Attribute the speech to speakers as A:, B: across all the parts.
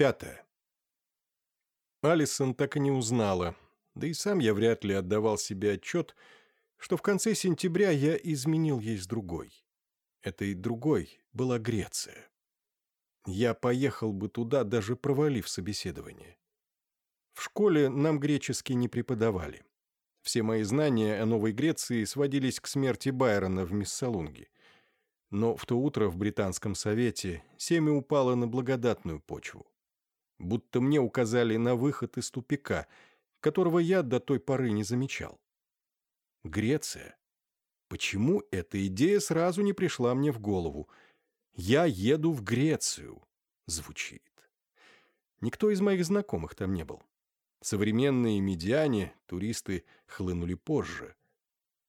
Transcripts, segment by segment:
A: Пятое. Алисон так и не узнала, да и сам я вряд ли отдавал себе отчет, что в конце сентября я изменил ей с другой. Этой другой была Греция. Я поехал бы туда, даже провалив собеседование. В школе нам греческий не преподавали. Все мои знания о Новой Греции сводились к смерти Байрона в Миссалунге. Но в то утро в Британском совете семя упало на благодатную почву. Будто мне указали на выход из тупика, которого я до той поры не замечал. Греция. Почему эта идея сразу не пришла мне в голову? «Я еду в Грецию» звучит. Никто из моих знакомых там не был. Современные медиане, туристы хлынули позже.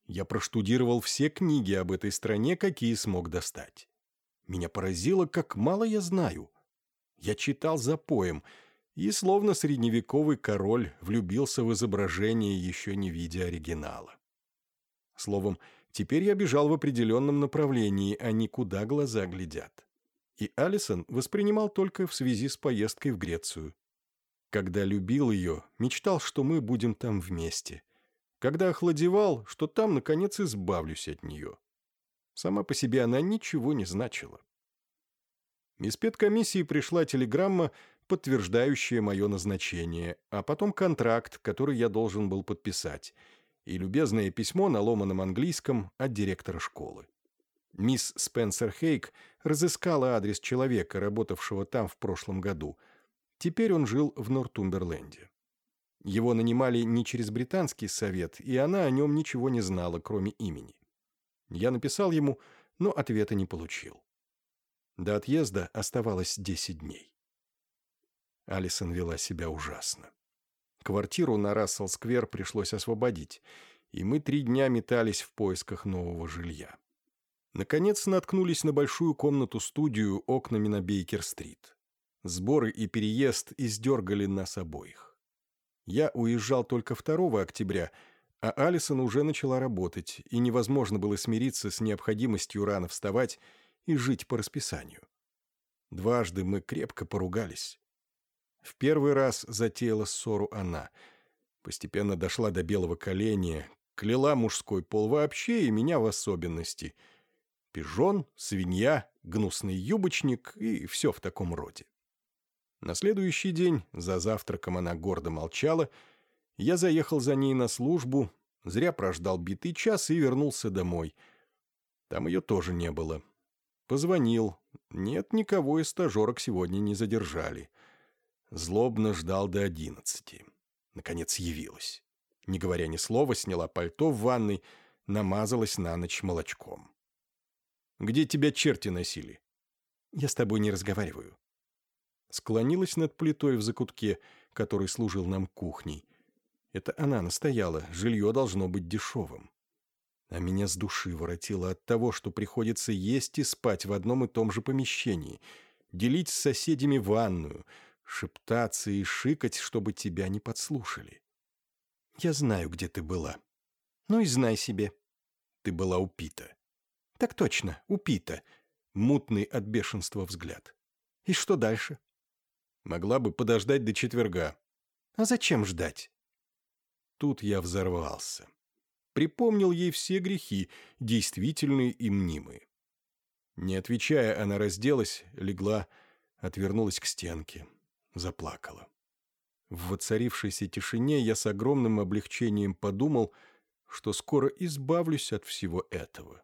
A: Я проштудировал все книги об этой стране, какие смог достать. Меня поразило, как мало я знаю. Я читал за поем, и словно средневековый король влюбился в изображение, еще не видя оригинала. Словом, теперь я бежал в определенном направлении, а не куда глаза глядят. И Алисон воспринимал только в связи с поездкой в Грецию. Когда любил ее, мечтал, что мы будем там вместе. Когда охладевал, что там, наконец, избавлюсь от нее. Сама по себе она ничего не значила. Из педкомиссии пришла телеграмма, подтверждающая мое назначение, а потом контракт, который я должен был подписать, и любезное письмо на ломаном английском от директора школы. Мисс Спенсер Хейк разыскала адрес человека, работавшего там в прошлом году – Теперь он жил в Нортумберленде. Его нанимали не через британский совет, и она о нем ничего не знала, кроме имени. Я написал ему, но ответа не получил. До отъезда оставалось десять дней. Алисон вела себя ужасно. Квартиру на Рассел-сквер пришлось освободить, и мы три дня метались в поисках нового жилья. Наконец наткнулись на большую комнату-студию окнами на Бейкер-стрит. Сборы и переезд издергали нас обоих. Я уезжал только 2 октября, а Алисон уже начала работать, и невозможно было смириться с необходимостью рано вставать и жить по расписанию. Дважды мы крепко поругались. В первый раз затеяла ссору она. Постепенно дошла до белого коленя, кляла мужской пол вообще и меня в особенности. Пижон, свинья, гнусный юбочник и все в таком роде. На следующий день, за завтраком она гордо молчала, я заехал за ней на службу, зря прождал битый час и вернулся домой. Там ее тоже не было. Позвонил. Нет, никого из стажерок сегодня не задержали. Злобно ждал до одиннадцати. Наконец явилась. Не говоря ни слова, сняла пальто в ванной, намазалась на ночь молочком. «Где тебя черти носили?» «Я с тобой не разговариваю склонилась над плитой в закутке, который служил нам кухней. Это она настояла, жилье должно быть дешевым. А меня с души воротило от того, что приходится есть и спать в одном и том же помещении, делить с соседями ванную, шептаться и шикать, чтобы тебя не подслушали. Я знаю, где ты была. Ну и знай себе. Ты была упита. Так точно, упита. Мутный от бешенства взгляд. И что дальше? Могла бы подождать до четверга. А зачем ждать? Тут я взорвался. Припомнил ей все грехи, действительные и мнимые. Не отвечая, она разделась, легла, отвернулась к стенке, заплакала. В воцарившейся тишине я с огромным облегчением подумал, что скоро избавлюсь от всего этого.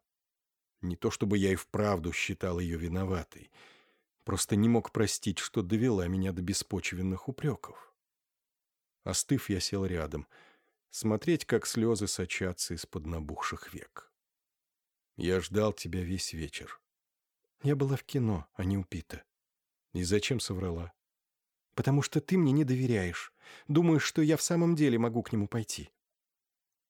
A: Не то чтобы я и вправду считал ее виноватой — Просто не мог простить, что довела меня до беспочвенных упреков. Остыв, я сел рядом, смотреть, как слезы сочатся из-под набухших век. Я ждал тебя весь вечер. Я была в кино, а не упита. И зачем соврала? Потому что ты мне не доверяешь. Думаешь, что я в самом деле могу к нему пойти.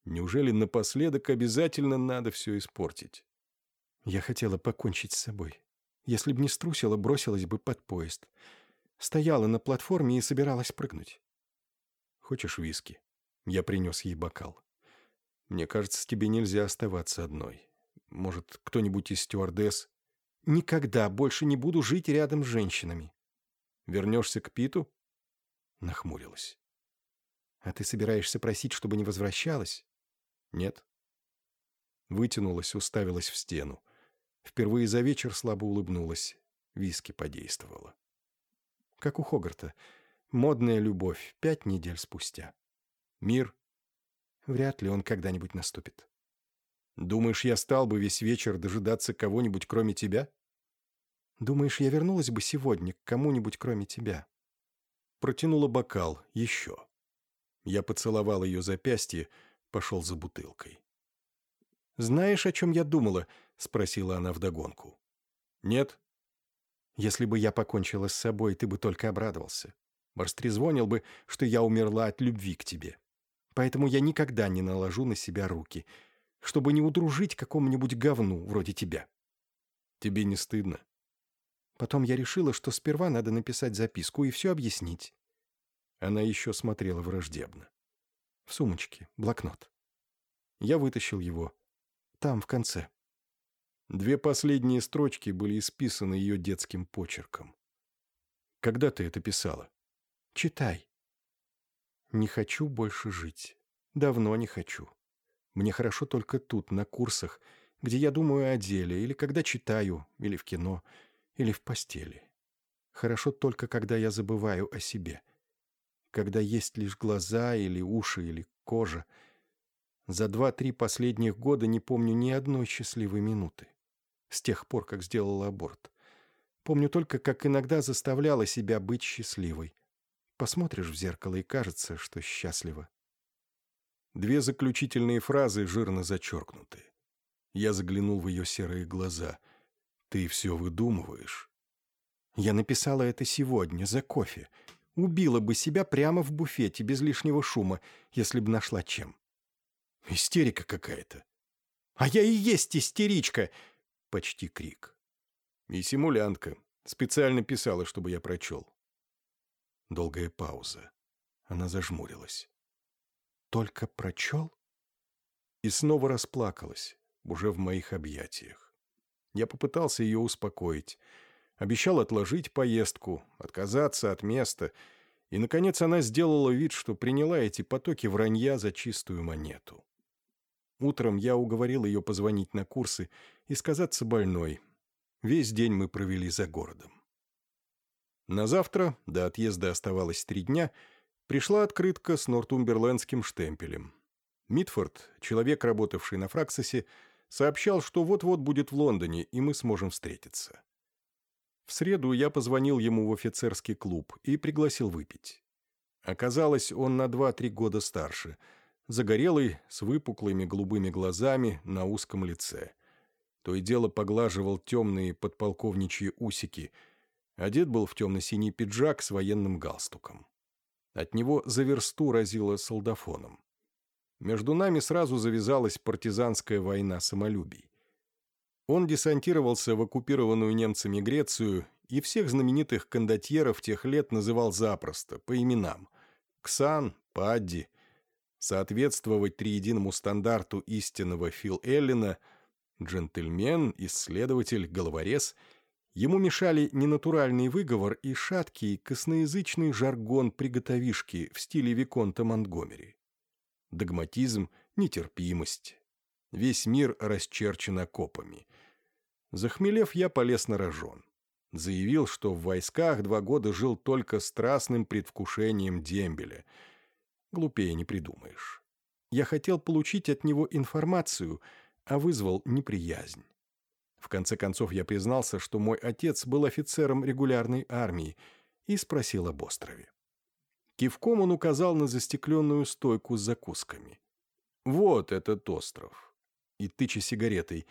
A: Неужели напоследок обязательно надо все испортить? Я хотела покончить с собой. Если б не струсила, бросилась бы под поезд. Стояла на платформе и собиралась прыгнуть. «Хочешь виски?» Я принес ей бокал. «Мне кажется, тебе нельзя оставаться одной. Может, кто-нибудь из стюардесс?» «Никогда больше не буду жить рядом с женщинами». Вернешься к Питу?»
B: Нахмурилась. «А ты собираешься просить, чтобы не возвращалась?»
A: «Нет». Вытянулась, уставилась в стену. Впервые за вечер слабо улыбнулась. Виски подействовала.
B: Как у Хогарта. Модная любовь. Пять недель спустя.
A: Мир?
B: Вряд ли он когда-нибудь наступит.
A: Думаешь, я стал бы весь вечер дожидаться кого-нибудь, кроме тебя?
B: Думаешь, я вернулась бы сегодня к кому-нибудь, кроме тебя?
A: Протянула бокал. Еще. Я поцеловал ее запястье, пошел за бутылкой.
B: «Знаешь, о чем я думала?» — спросила она вдогонку.
A: «Нет».
B: «Если бы я покончила с собой, ты бы только обрадовался. Растрезвонил бы, что я умерла от любви к тебе. Поэтому я никогда не наложу на себя руки, чтобы не удружить какому-нибудь говну вроде тебя».
A: «Тебе не стыдно?»
B: Потом я решила, что сперва надо написать записку и все объяснить.
A: Она еще смотрела враждебно.
B: В сумочке, блокнот.
A: Я вытащил его.
B: Там, в конце.
A: Две последние строчки были исписаны ее детским почерком. «Когда ты это писала?»
B: «Читай». «Не хочу больше жить. Давно не хочу. Мне хорошо только тут, на курсах, где я думаю о деле, или когда читаю, или в кино, или в постели. Хорошо только, когда я забываю о себе. Когда есть лишь глаза, или уши, или кожа. За два-три последних года не помню ни одной счастливой минуты с тех пор, как сделала аборт. Помню только, как иногда заставляла себя быть счастливой. Посмотришь в зеркало, и кажется, что счастлива.
A: Две заключительные фразы жирно зачеркнуты. Я заглянул в ее серые глаза. «Ты все выдумываешь».
B: Я написала это сегодня, за кофе. Убила бы себя прямо в буфете, без лишнего шума, если бы нашла чем.
A: Истерика какая-то.
B: «А я и есть истеричка!»
A: Почти крик. И симулянтка. Специально писала, чтобы я прочел. Долгая пауза. Она зажмурилась.
B: «Только прочел?»
A: И снова расплакалась, уже в моих объятиях. Я попытался ее успокоить. Обещал отложить поездку, отказаться от места. И, наконец, она сделала вид, что приняла эти потоки вранья за чистую монету. Утром я уговорил ее позвонить на курсы и сказаться больной. Весь день мы провели за городом. На завтра, до отъезда оставалось три дня, пришла открытка с нортумберлендским штемпелем. Митфорд, человек, работавший на Фраксосе, сообщал, что вот-вот будет в Лондоне, и мы сможем встретиться. В среду я позвонил ему в офицерский клуб и пригласил выпить. Оказалось, он на два-три года старше – загорелый, с выпуклыми голубыми глазами на узком лице. То и дело поглаживал темные подполковничьи усики. Одет был в темно-синий пиджак с военным галстуком. От него за версту разило солдафоном. Между нами сразу завязалась партизанская война самолюбий. Он десантировался в оккупированную немцами Грецию и всех знаменитых кондотьеров тех лет называл запросто, по именам. Ксан, Падди, соответствовать триединому стандарту истинного Фил Эллина, джентльмен, исследователь, головорез, ему мешали ненатуральный выговор и шаткий косноязычный жаргон приготовишки в стиле Виконта Монтгомери. Догматизм, нетерпимость. Весь мир расчерчен окопами. Захмелев, я полез на рожон. Заявил, что в войсках два года жил только страстным предвкушением дембеля — Глупее не придумаешь. Я хотел получить от него информацию, а вызвал неприязнь. В конце концов я признался, что мой отец был офицером регулярной армии, и спросил об острове. Кивком он указал на застекленную стойку с закусками. «Вот этот остров». И тыча сигаретой.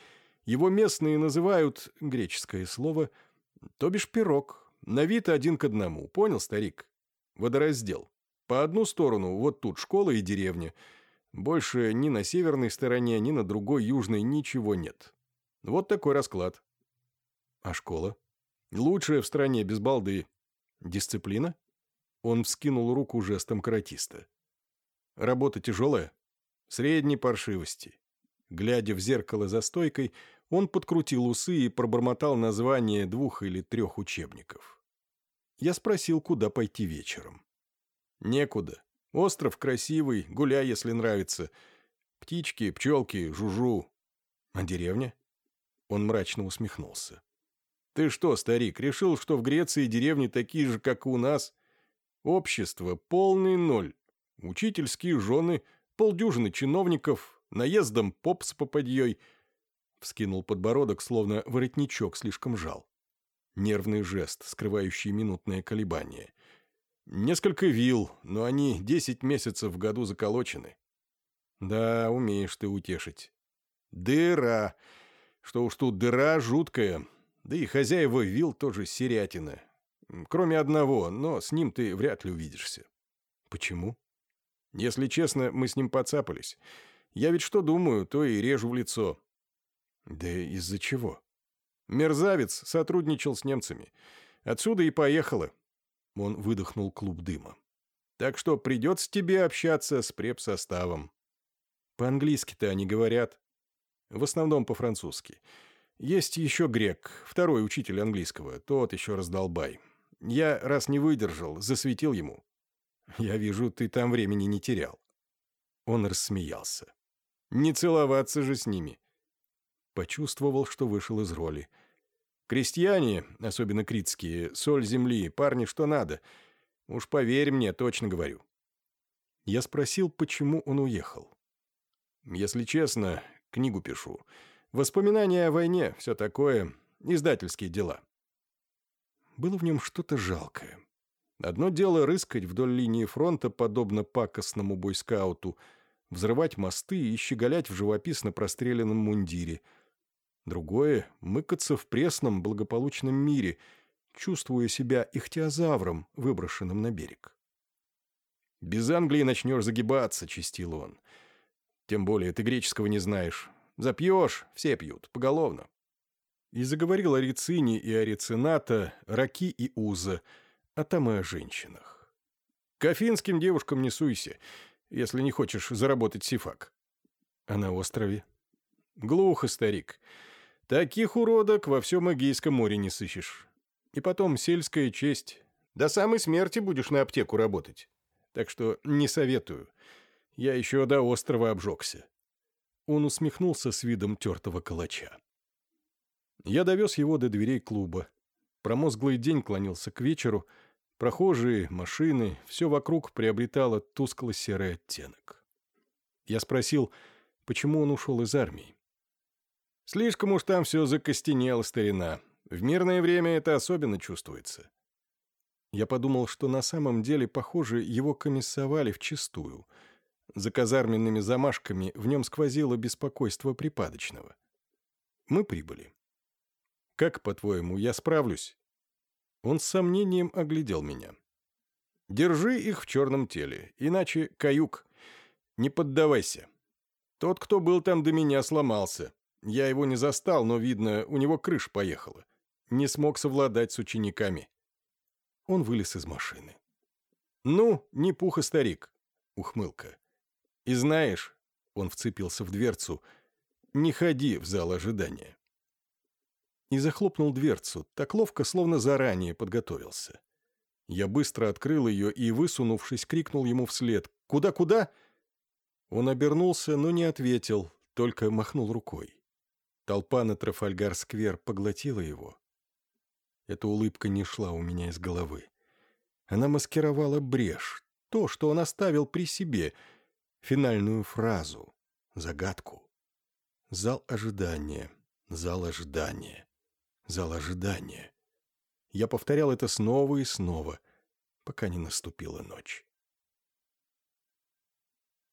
A: Его местные называют, греческое слово, то бишь пирог, на вид один к одному. Понял, старик? Водораздел. По одну сторону вот тут школа и деревня. Больше ни на северной стороне, ни на другой южной ничего нет. Вот такой расклад. А школа? Лучшая в стране, без балды. Дисциплина? Он вскинул руку жестом каратиста. Работа тяжелая? Средней паршивости. Глядя в зеркало за стойкой, он подкрутил усы и пробормотал название двух или трех учебников. Я спросил, куда пойти вечером. «Некуда. Остров красивый, гуляй, если нравится. Птички, пчелки, жужу. А деревня?» Он мрачно усмехнулся. «Ты что, старик, решил, что в Греции деревни такие же, как и у нас? Общество — полный ноль. Учительские жены, полдюжины чиновников, наездом поп с попадьей». Вскинул подбородок, словно воротничок слишком жал. Нервный жест, скрывающий минутное колебание. Несколько вил, но они десять месяцев в году заколочены. Да, умеешь ты утешить. Дыра. Что уж тут дыра жуткая. Да и хозяева вил тоже серятина. Кроме одного, но с ним ты вряд ли увидишься. Почему? Если честно, мы с ним подцапались. Я ведь что думаю, то и режу в лицо. Да из-за чего? Мерзавец сотрудничал с немцами. Отсюда и поехала. Он выдохнул клуб дыма. Так что придется тебе общаться с препсоставом. По-английски-то они говорят. В основном по-французски. Есть еще грек, второй учитель английского, тот еще раздолбай. Я раз не выдержал, засветил ему. Я вижу, ты там времени не терял. Он рассмеялся. Не целоваться же с ними. Почувствовал, что вышел из роли. Крестьяне, особенно критские, соль земли, парни что надо. Уж поверь мне, точно говорю. Я спросил, почему он уехал. Если честно, книгу пишу. Воспоминания о войне, все такое, издательские дела. Было в нем что-то жалкое. Одно дело рыскать вдоль линии фронта, подобно пакостному бойскауту, взрывать мосты и щеголять в живописно простреленном мундире. Другое — мыкаться в пресном благополучном мире, чувствуя себя ихтиозавром, выброшенным на берег. «Без Англии начнешь загибаться», — чистил он. «Тем более ты греческого не знаешь. Запьешь, все пьют, поголовно». И заговорил о Рицине и о Рицината, Раки и Уза, а там и о женщинах. К афинским девушкам не суйся, если не хочешь заработать сифак. А на острове? Глухо, старик. Таких уродок во всем Эгейском море не сыщешь. И потом сельская честь. До самой смерти будешь на аптеку работать. Так что не советую. Я еще до острова обжегся. Он усмехнулся с видом тертого калача. Я довез его до дверей клуба. Промозглый день клонился к вечеру. Прохожие, машины, все вокруг приобретало тускло-серый оттенок. Я спросил, почему он ушел из армии. Слишком уж там все закостенело, старина. В мирное время это особенно чувствуется. Я подумал, что на самом деле, похоже, его комиссовали вчистую — за казарменными замашками в нем сквозило беспокойство припадочного. Мы прибыли. «Как, по-твоему, я справлюсь?» Он с сомнением оглядел меня. «Держи их в черном теле, иначе каюк. Не поддавайся. Тот, кто был там до меня, сломался. Я его не застал, но, видно, у него крыша поехала. Не смог совладать с учениками». Он вылез из машины. «Ну, не пуха, старик!» — ухмылка. И знаешь, он вцепился в дверцу, не ходи в зал ожидания. И захлопнул дверцу, так ловко, словно заранее подготовился. Я быстро открыл ее и, высунувшись, крикнул ему вслед «Куда-куда?». Он обернулся, но не ответил, только махнул рукой. Толпа на Трафальгар-сквер поглотила его. Эта улыбка не шла у меня из головы. Она маскировала брешь, то, что он оставил при себе — финальную фразу, загадку. Зал ожидания, зал ожидания, зал ожидания. Я повторял это снова и снова, пока не наступила ночь.